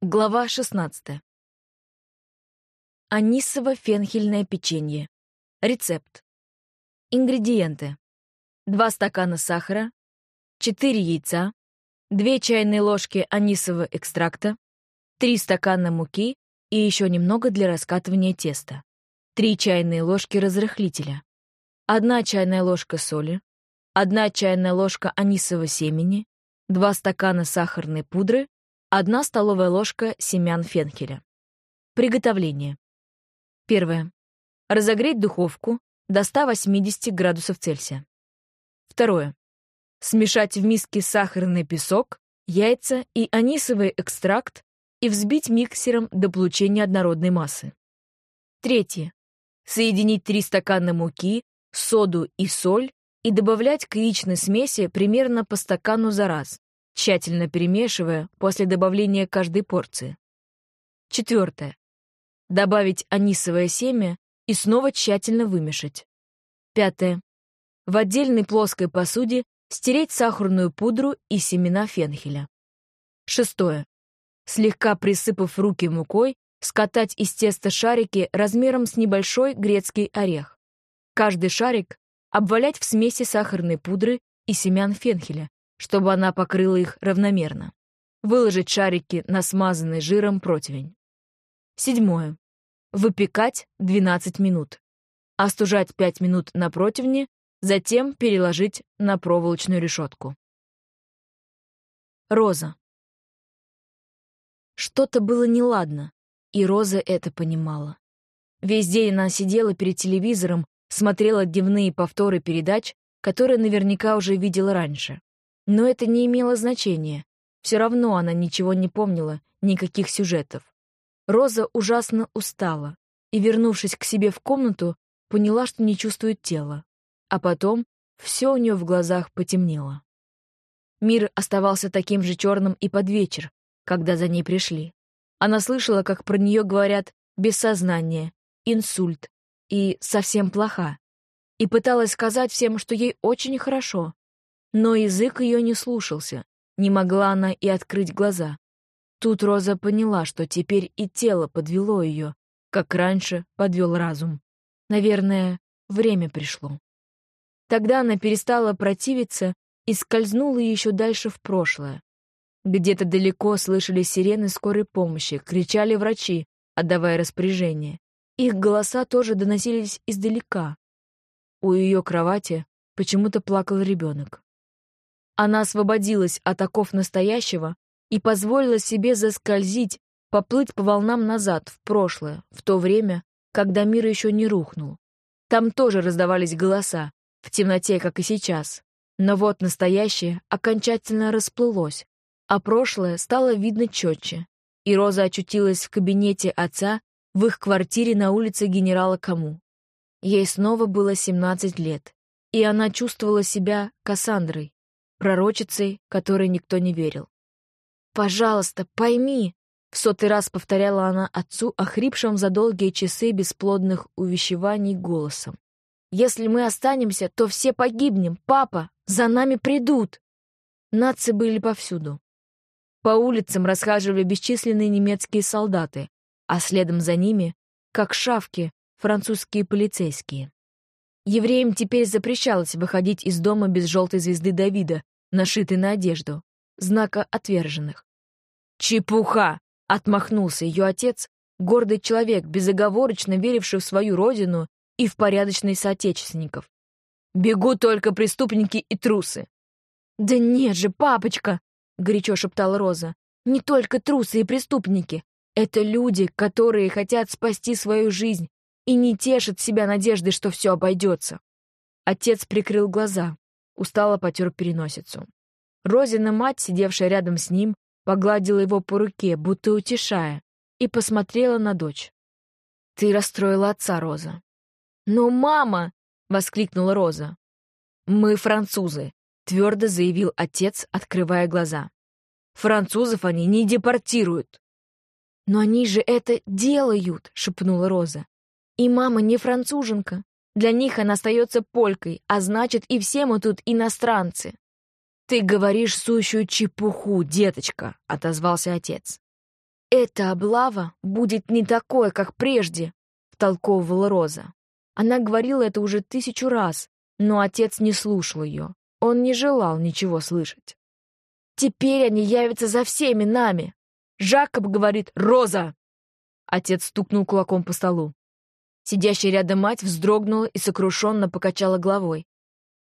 Глава 16. Анисово-фенхельное печенье. Рецепт. Ингредиенты. 2 стакана сахара, 4 яйца, 2 чайные ложки анисового экстракта, 3 стакана муки и еще немного для раскатывания теста, 3 чайные ложки разрыхлителя, 1 чайная ложка соли, 1 чайная ложка анисового семени, 2 стакана сахарной пудры, 1 столовая ложка семян фенхеля. Приготовление. Первое. Разогреть духовку до 180 градусов Цельсия. Второе. Смешать в миске сахарный песок, яйца и анисовый экстракт и взбить миксером до получения однородной массы. Третье. Соединить 3 стакана муки, соду и соль и добавлять к яичной смеси примерно по стакану за раз, тщательно перемешивая после добавления каждой порции. Четвертое. Добавить анисовое семя и снова тщательно вымешать. Пятое. В отдельной плоской посуде стереть сахарную пудру и семена фенхеля. Шестое. Слегка присыпав руки мукой, скатать из теста шарики размером с небольшой грецкий орех. Каждый шарик обвалять в смеси сахарной пудры и семян фенхеля, чтобы она покрыла их равномерно. Выложить шарики на смазанный жиром противень. Седьмое. Выпекать 12 минут. Остужать 5 минут на противне, затем переложить на проволочную решетку. Роза. Что-то было неладно, и Роза это понимала. Весь день она сидела перед телевизором, смотрела дневные повторы передач, которые наверняка уже видела раньше. Но это не имело значения. Все равно она ничего не помнила, никаких сюжетов. Роза ужасно устала и, вернувшись к себе в комнату, поняла, что не чувствует тела. А потом все у нее в глазах потемнело. Мир оставался таким же черным и под вечер, когда за ней пришли. Она слышала, как про нее говорят «без сознания», «инсульт» и «совсем плоха», и пыталась сказать всем, что ей очень хорошо, но язык ее не слушался, не могла она и открыть глаза. Тут Роза поняла, что теперь и тело подвело ее, как раньше подвел разум. Наверное, время пришло. Тогда она перестала противиться и скользнула еще дальше в прошлое. Где-то далеко слышались сирены скорой помощи, кричали врачи, отдавая распоряжение. Их голоса тоже доносились издалека. У ее кровати почему-то плакал ребенок. Она освободилась от оков настоящего и позволила себе заскользить, поплыть по волнам назад, в прошлое, в то время, когда мир еще не рухнул. Там тоже раздавались голоса, в темноте, как и сейчас. Но вот настоящее окончательно расплылось, а прошлое стало видно четче. И Роза очутилась в кабинете отца в их квартире на улице генерала Каму. Ей снова было 17 лет, и она чувствовала себя Кассандрой, пророчицей, которой никто не верил. «Пожалуйста, пойми!» — в сотый раз повторяла она отцу, охрипшим за долгие часы бесплодных увещеваний голосом. «Если мы останемся, то все погибнем. Папа, за нами придут!» Нации были повсюду. По улицам расхаживали бесчисленные немецкие солдаты, а следом за ними, как шавки, французские полицейские. Евреям теперь запрещалось выходить из дома без желтой звезды Давида, нашитой на одежду, знака отверженных. «Чепуха!» — отмахнулся ее отец, гордый человек, безоговорочно веривший в свою родину и в порядочных соотечественников. «Бегут только преступники и трусы!» «Да нет же, папочка!» — горячо шептала Роза. «Не только трусы и преступники. Это люди, которые хотят спасти свою жизнь, и не тешит себя надеждой, что все обойдется. Отец прикрыл глаза, устало потер переносицу. Розина мать, сидевшая рядом с ним, погладила его по руке, будто утешая, и посмотрела на дочь. «Ты расстроила отца, Роза». «Но мама!» — воскликнула Роза. «Мы французы», — твердо заявил отец, открывая глаза. «Французов они не депортируют». «Но они же это делают!» — шепнула Роза. И мама не француженка. Для них она остается полькой, а значит, и все мы тут иностранцы. «Ты говоришь сущую чепуху, деточка», — отозвался отец. «Эта облава будет не такой, как прежде», — втолковывала Роза. Она говорила это уже тысячу раз, но отец не слушал ее. Он не желал ничего слышать. «Теперь они явятся за всеми нами!» Жакоб говорит «Роза!» Отец стукнул кулаком по столу. Сидящая рядом мать вздрогнула и сокрушенно покачала головой.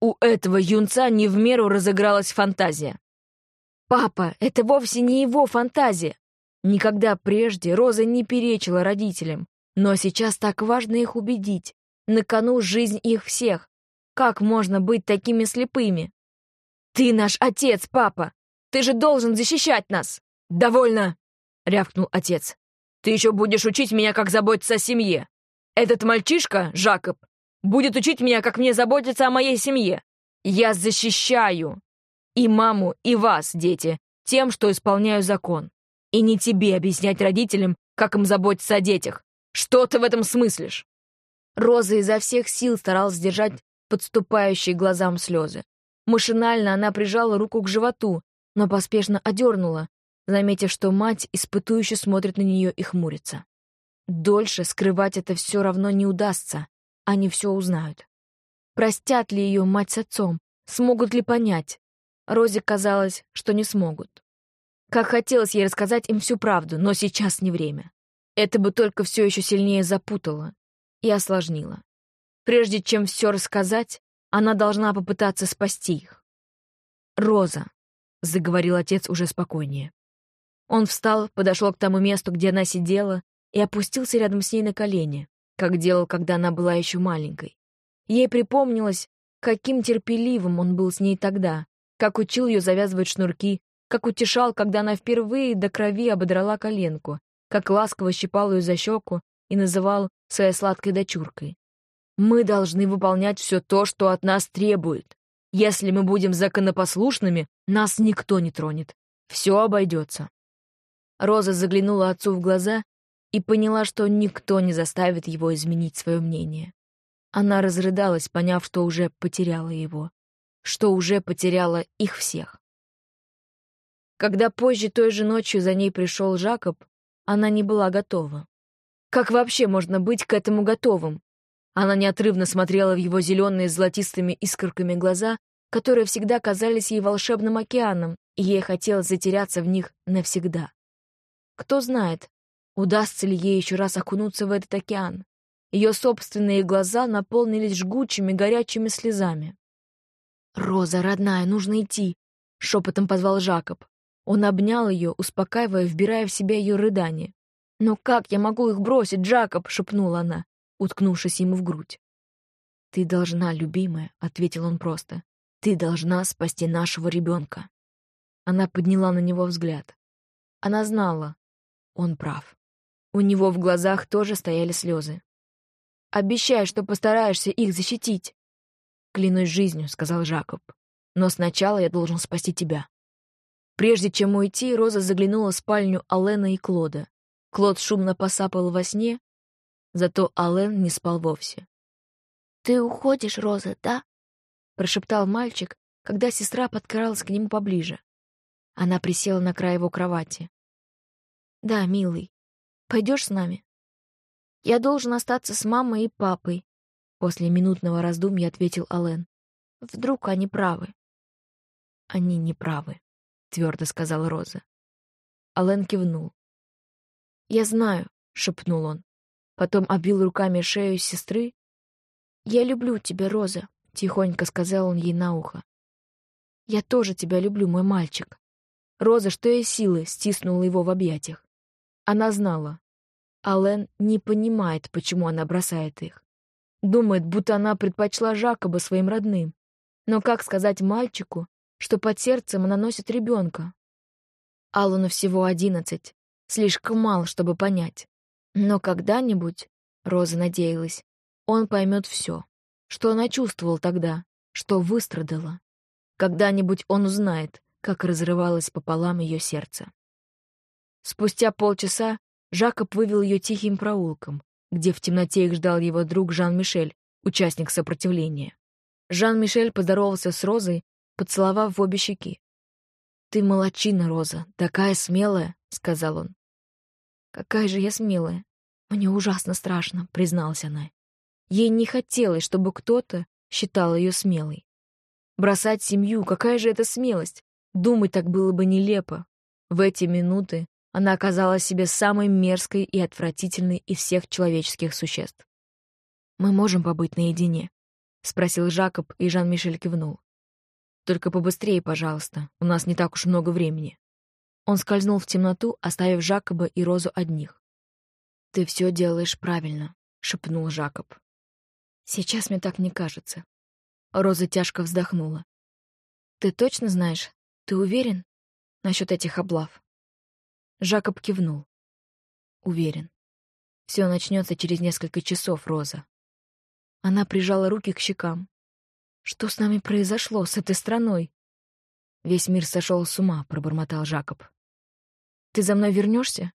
У этого юнца не в меру разыгралась фантазия. «Папа, это вовсе не его фантазия!» Никогда прежде Роза не перечила родителям, но сейчас так важно их убедить. На кону жизнь их всех. Как можно быть такими слепыми? «Ты наш отец, папа! Ты же должен защищать нас!» «Довольно!» — рявкнул отец. «Ты еще будешь учить меня, как заботиться о семье. Этот мальчишка, Жакоб, будет учить меня, как мне заботиться о моей семье. Я защищаю и маму, и вас, дети, тем, что исполняю закон. И не тебе объяснять родителям, как им заботиться о детях. Что ты в этом смыслишь?» Роза изо всех сил старалась сдержать подступающие глазам слезы. Машинально она прижала руку к животу, но поспешно одернула, заметив, что мать испытующе смотрит на нее и хмурится. Дольше скрывать это все равно не удастся, они все узнают. Простят ли ее мать с отцом? Смогут ли понять? Розе казалось, что не смогут. Как хотелось ей рассказать им всю правду, но сейчас не время. Это бы только все еще сильнее запутало и осложнило. Прежде чем все рассказать, она должна попытаться спасти их. «Роза», — заговорил отец уже спокойнее. Он встал, подошел к тому месту, где она сидела, и опустился рядом с ней на колени, как делал, когда она была еще маленькой. Ей припомнилось, каким терпеливым он был с ней тогда, как учил ее завязывать шнурки, как утешал, когда она впервые до крови ободрала коленку, как ласково щипал ее за щеку и называл своей сладкой дочуркой. «Мы должны выполнять все то, что от нас требует. Если мы будем законопослушными, нас никто не тронет. Все обойдется». Роза заглянула отцу в глаза и поняла, что никто не заставит его изменить свое мнение. Она разрыдалась, поняв, что уже потеряла его, что уже потеряла их всех. Когда позже той же ночью за ней пришел Жакоб, она не была готова. Как вообще можно быть к этому готовым? Она неотрывно смотрела в его зеленые с золотистыми искорками глаза, которые всегда казались ей волшебным океаном, и ей хотелось затеряться в них навсегда. Кто знает, удастся ли ей еще раз окунуться в этот океан. Ее собственные глаза наполнились жгучими, горячими слезами. «Роза, родная, нужно идти», — шепотом позвал Жакоб. Он обнял ее, успокаивая, вбирая в себя ее рыдание. «Но как я могу их бросить, Джакоб?» — шепнула она, уткнувшись ему в грудь. «Ты должна, любимая», — ответил он просто. «Ты должна спасти нашего ребенка». Она подняла на него взгляд. Она знала. Он прав. У него в глазах тоже стояли слезы. «Обещай, что постараешься их защитить». «Клянусь жизнью», — сказал Жакоб. «Но сначала я должен спасти тебя». Прежде чем уйти, Роза заглянула в спальню Алена и Клода. Клод шумно посапал во сне, зато Ален не спал вовсе. «Ты уходишь, Роза, да?» — прошептал мальчик, когда сестра подкралась к нему поближе. Она присела на край его кровати. «Да, милый. Пойдешь с нами?» «Я должен остаться с мамой и папой», — после минутного раздумья ответил Ален. «Вдруг они правы?» «Они не правы», твердо сказала Роза. Ален кивнул. «Я знаю», — шепнул он. Потом обвил руками шею сестры. «Я люблю тебя, Роза», — тихонько сказал он ей на ухо. «Я тоже тебя люблю, мой мальчик». Роза, что и силы, стиснула его в объятиях. Она знала. Ален не понимает, почему она бросает их. Думает, будто она предпочла Жакоба своим родным. Но как сказать мальчику, что под сердцем она носит ребенка. Аллану всего одиннадцать, слишком мал, чтобы понять. Но когда-нибудь, Роза надеялась, он поймет все, что она чувствовала тогда, что выстрадала. Когда-нибудь он узнает, как разрывалось пополам ее сердце. Спустя полчаса Жакоб вывел ее тихим проулком, где в темноте их ждал его друг Жан-Мишель, участник сопротивления. Жан-Мишель поздоровался с Розой поцеловав в обе щеки. «Ты молочина, Роза, такая смелая», — сказал он. Какая же я смелая. Мне ужасно страшно, призналась она. Ей не хотелось, чтобы кто-то считал ее смелой. Бросать семью, какая же это смелость? Думать так было бы нелепо. В эти минуты она оказала себе самой мерзкой и отвратительной из всех человеческих существ. «Мы можем побыть наедине?» — спросил Жакоб, и Жан-Мишель кивнул. «Только побыстрее, пожалуйста, у нас не так уж много времени». Он скользнул в темноту, оставив Жакоба и Розу одних. «Ты все делаешь правильно», — шепнул Жакоб. «Сейчас мне так не кажется». Роза тяжко вздохнула. «Ты точно знаешь? Ты уверен насчет этих облав?» Жакоб кивнул. Уверен. Все начнется через несколько часов, Роза. Она прижала руки к щекам. Что с нами произошло, с этой страной? Весь мир сошел с ума, пробормотал Жакоб. Ты за мной вернешься?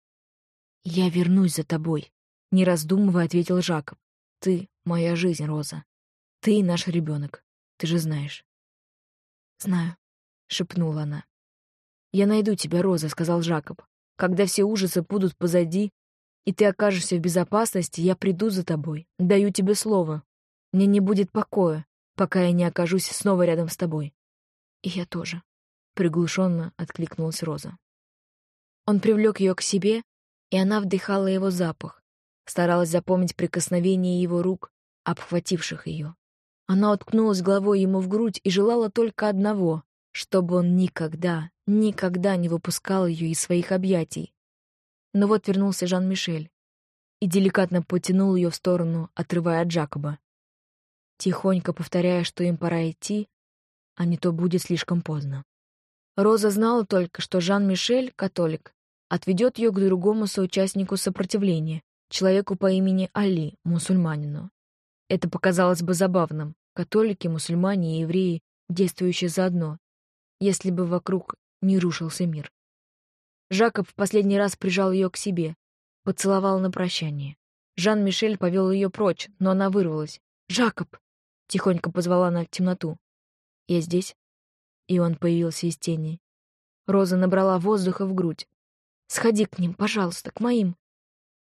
Я вернусь за тобой, не раздумывая, ответил Жакоб. Ты — моя жизнь, Роза. Ты — наш ребенок. Ты же знаешь. Знаю, шепнула она. Я найду тебя, Роза, сказал Жакоб. Когда все ужасы будут позади, и ты окажешься в безопасности, я приду за тобой. Даю тебе слово. Мне не будет покоя, пока я не окажусь снова рядом с тобой. И я тоже. Приглушенно откликнулась Роза. Он привлек ее к себе, и она вдыхала его запах, старалась запомнить прикосновение его рук, обхвативших ее. Она уткнулась головой ему в грудь и желала только одного чтобы он никогда, никогда не выпускал ее из своих объятий. Но вот вернулся Жан-Мишель и деликатно потянул ее в сторону, отрывая от Джакоба, тихонько повторяя, что им пора идти, а не то будет слишком поздно. Роза знала только, что Жан-Мишель, католик, отведет ее к другому соучастнику сопротивления, человеку по имени Али, мусульманину. Это показалось бы забавным. Католики, мусульмане и евреи, действующие заодно, если бы вокруг не рушился мир. Жакоб в последний раз прижал ее к себе, поцеловал на прощание. Жан-Мишель повел ее прочь, но она вырвалась. «Жакоб!» — тихонько позвала она в темноту. «Я здесь?» И он появился из тени. Роза набрала воздуха в грудь. «Сходи к ним, пожалуйста, к моим.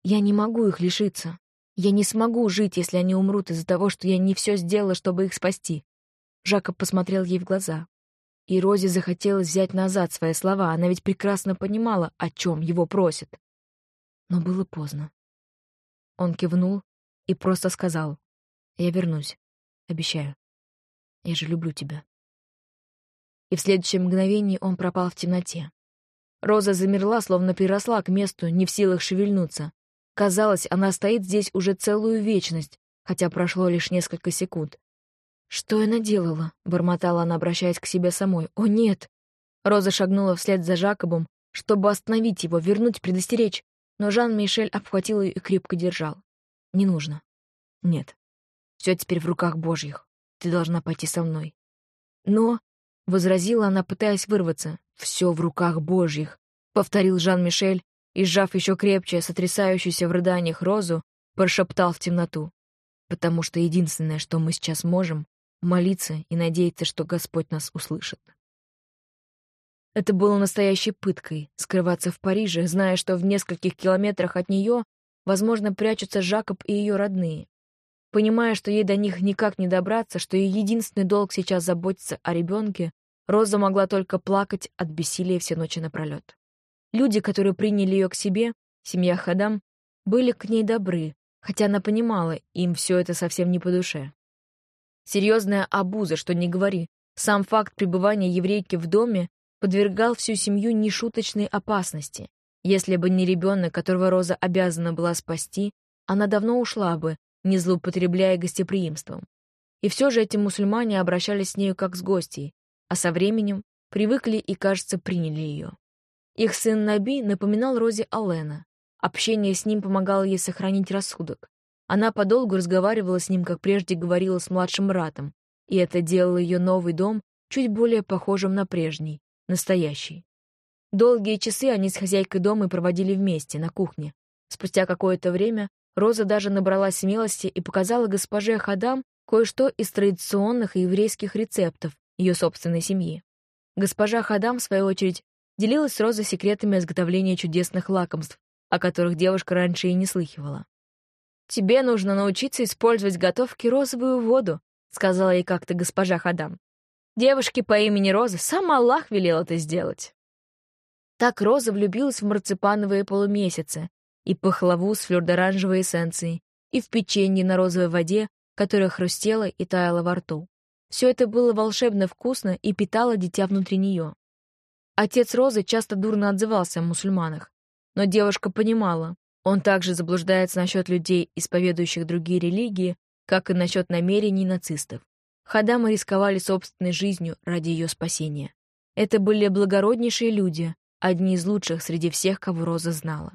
Я не могу их лишиться. Я не смогу жить, если они умрут из-за того, что я не все сделала, чтобы их спасти». Жакоб посмотрел ей в глаза. И Розе захотелось взять назад свои слова, она ведь прекрасно понимала, о чем его просит. Но было поздно. Он кивнул и просто сказал, «Я вернусь, обещаю. Я же люблю тебя». И в следующее мгновение он пропал в темноте. Роза замерла, словно приросла к месту, не в силах шевельнуться. Казалось, она стоит здесь уже целую вечность, хотя прошло лишь несколько секунд. «Что я наделала?» — бормотала она, обращаясь к себе самой. «О, нет!» Роза шагнула вслед за Жакобом, чтобы остановить его, вернуть, предостеречь, но Жан-Мишель обхватил ее и крепко держал. «Не нужно. Нет. Все теперь в руках Божьих. Ты должна пойти со мной». «Но...» — возразила она, пытаясь вырваться. «Все в руках Божьих», — повторил Жан-Мишель и, сжав еще крепче сотрясающуюся в рыданиях Розу, прошептал в темноту. «Потому что единственное, что мы сейчас можем, молиться и надеяться, что Господь нас услышит. Это было настоящей пыткой — скрываться в Париже, зная, что в нескольких километрах от нее, возможно, прячутся Жакоб и ее родные. Понимая, что ей до них никак не добраться, что ее единственный долг сейчас заботиться о ребенке, Роза могла только плакать от бессилия все ночи напролет. Люди, которые приняли ее к себе, семья Хадам, были к ней добры, хотя она понимала, им все это совсем не по душе. Серьезная обуза, что не говори. Сам факт пребывания еврейки в доме подвергал всю семью нешуточной опасности. Если бы не ребенок, которого Роза обязана была спасти, она давно ушла бы, не злоупотребляя гостеприимством. И все же эти мусульмане обращались с нею как с гостьей, а со временем привыкли и, кажется, приняли ее. Их сын Наби напоминал Розе Аллена. Общение с ним помогало ей сохранить рассудок. Она подолгу разговаривала с ним, как прежде говорила с младшим братом, и это делало ее новый дом чуть более похожим на прежний, настоящий. Долгие часы они с хозяйкой дома проводили вместе, на кухне. Спустя какое-то время Роза даже набрала смелости и показала госпоже Хадам кое-что из традиционных еврейских рецептов ее собственной семьи. Госпожа Хадам, в свою очередь, делилась с Розой секретами изготовления чудесных лакомств, о которых девушка раньше и не слыхивала. «Тебе нужно научиться использовать готовки розовую воду», сказала ей как-то госпожа Хадам. Девушке по имени Роза сам Аллах велел это сделать. Так Роза влюбилась в марципановые полумесяцы и пахлаву с флёрдоранжевой эссенцией, и в печенье на розовой воде, которая хрустела и таяла во рту. Все это было волшебно вкусно и питало дитя внутри нее. Отец Розы часто дурно отзывался о мусульманах, но девушка понимала, он также заблуждается насчет людей, исповедующих другие религии, как и насчет намерений нацистов. Хадамы рисковали собственной жизнью ради ее спасения. Это были благороднейшие люди, одни из лучших среди всех, кого Роза знала.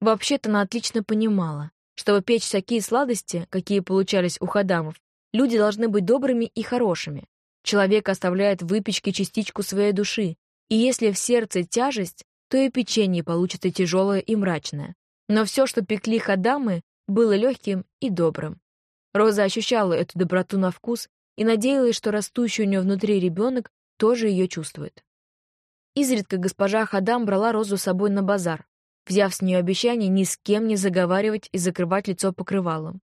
Вообще-то она отлично понимала, чтобы печь такие сладости, какие получались у хадамов, люди должны быть добрыми и хорошими. Человек оставляет в выпечке частичку своей души, и если в сердце тяжесть, то и печенье получится тяжелое и мрачное. Но все, что пекли хадамы, было легким и добрым. Роза ощущала эту доброту на вкус и надеялась, что растущий у нее внутри ребенок тоже ее чувствует. Изредка госпожа Хадам брала Розу с собой на базар, взяв с нее обещание ни с кем не заговаривать и закрывать лицо покрывалом.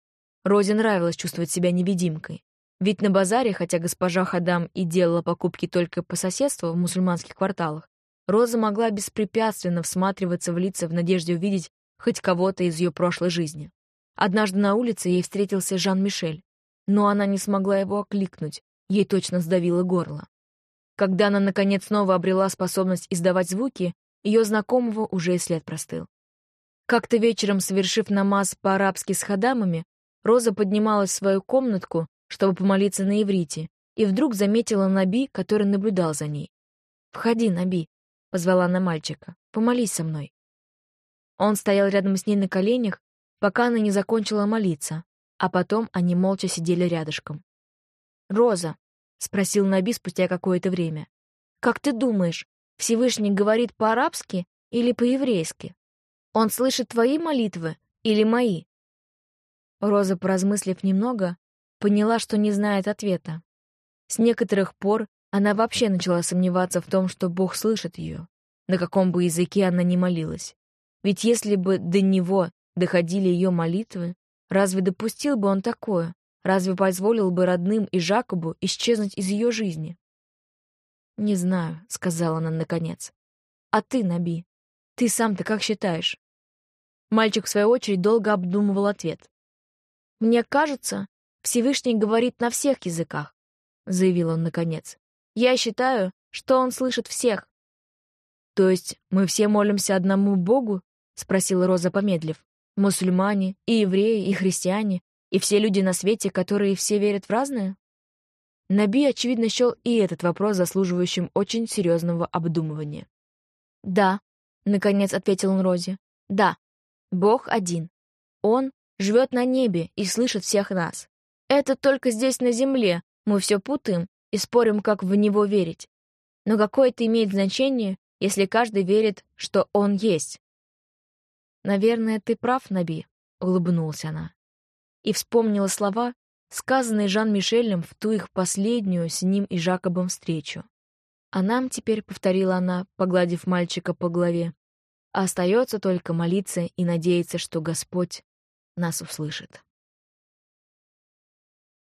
Розе нравилось чувствовать себя невидимкой. Ведь на базаре, хотя госпожа Хадам и делала покупки только по соседству в мусульманских кварталах, Роза могла беспрепятственно всматриваться в лица в надежде увидеть хоть кого-то из ее прошлой жизни. Однажды на улице ей встретился Жан-Мишель, но она не смогла его окликнуть, ей точно сдавило горло. Когда она, наконец, снова обрела способность издавать звуки, ее знакомого уже и след простыл. Как-то вечером, совершив намаз по-арабски с хадамами, Роза поднималась в свою комнатку, чтобы помолиться на иврите, и вдруг заметила Наби, который наблюдал за ней. «Входи, Наби», — позвала она мальчика, — «помолись со мной». Он стоял рядом с ней на коленях, пока она не закончила молиться, а потом они молча сидели рядышком. «Роза», — спросил Наби спустя какое-то время. «Как ты думаешь, Всевышний говорит по-арабски или по-еврейски? Он слышит твои молитвы или мои?» Роза, поразмыслив немного, поняла, что не знает ответа. С некоторых пор она вообще начала сомневаться в том, что Бог слышит ее, на каком бы языке она ни молилась. Ведь если бы до него доходили ее молитвы, разве допустил бы он такое? Разве позволил бы родным и Жакобу исчезнуть из ее жизни? «Не знаю», — сказала она наконец. «А ты, Наби, ты сам-то как считаешь?» Мальчик, в свою очередь, долго обдумывал ответ. «Мне кажется, Всевышний говорит на всех языках», — заявил он наконец. «Я считаю, что он слышит всех». «То есть мы все молимся одному Богу?» — спросила Роза, помедлив. «Мусульмане, и евреи, и христиане, и все люди на свете, которые все верят в разное? Наби, очевидно, счел и этот вопрос заслуживающим очень серьезного обдумывания. «Да», — наконец ответил он Розе, — «да, Бог один. Он живет на небе и слышит всех нас. Это только здесь, на земле, мы все путаем и спорим, как в него верить. Но какое это имеет значение, если каждый верит, что он есть?» «Наверное, ты прав, Наби», — улыбнулась она и вспомнила слова, сказанные Жан-Мишелем в ту их последнюю с ним и Жакобом встречу. «А нам теперь», — повторила она, погладив мальчика по голове, — «остается только молиться и надеяться, что Господь нас услышит».